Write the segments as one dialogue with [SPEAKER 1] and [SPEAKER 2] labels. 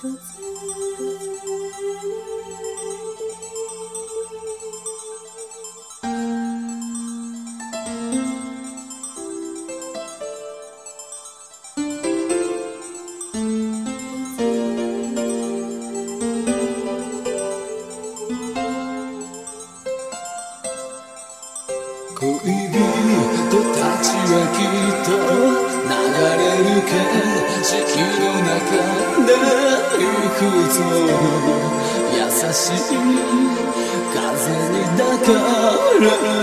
[SPEAKER 1] 恋くいつも優しい風に抱かれる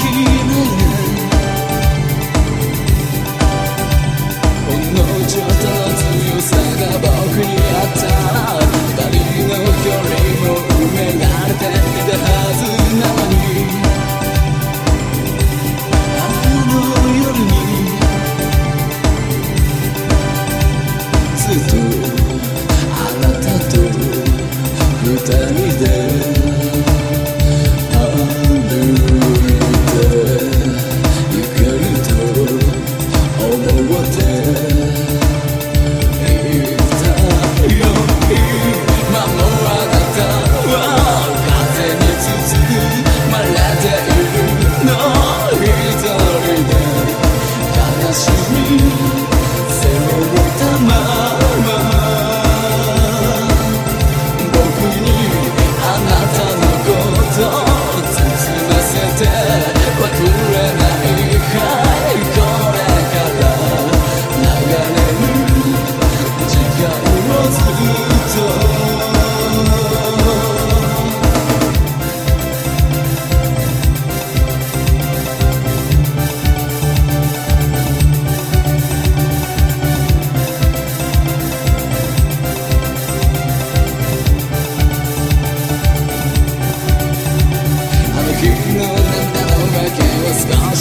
[SPEAKER 1] keep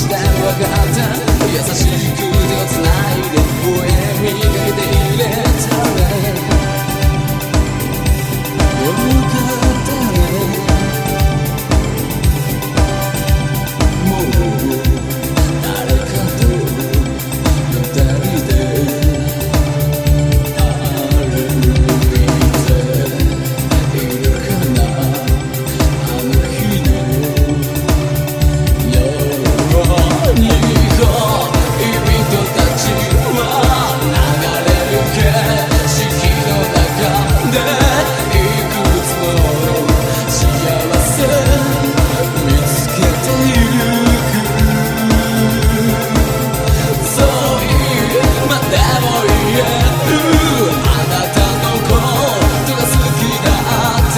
[SPEAKER 1] して分かった。優しく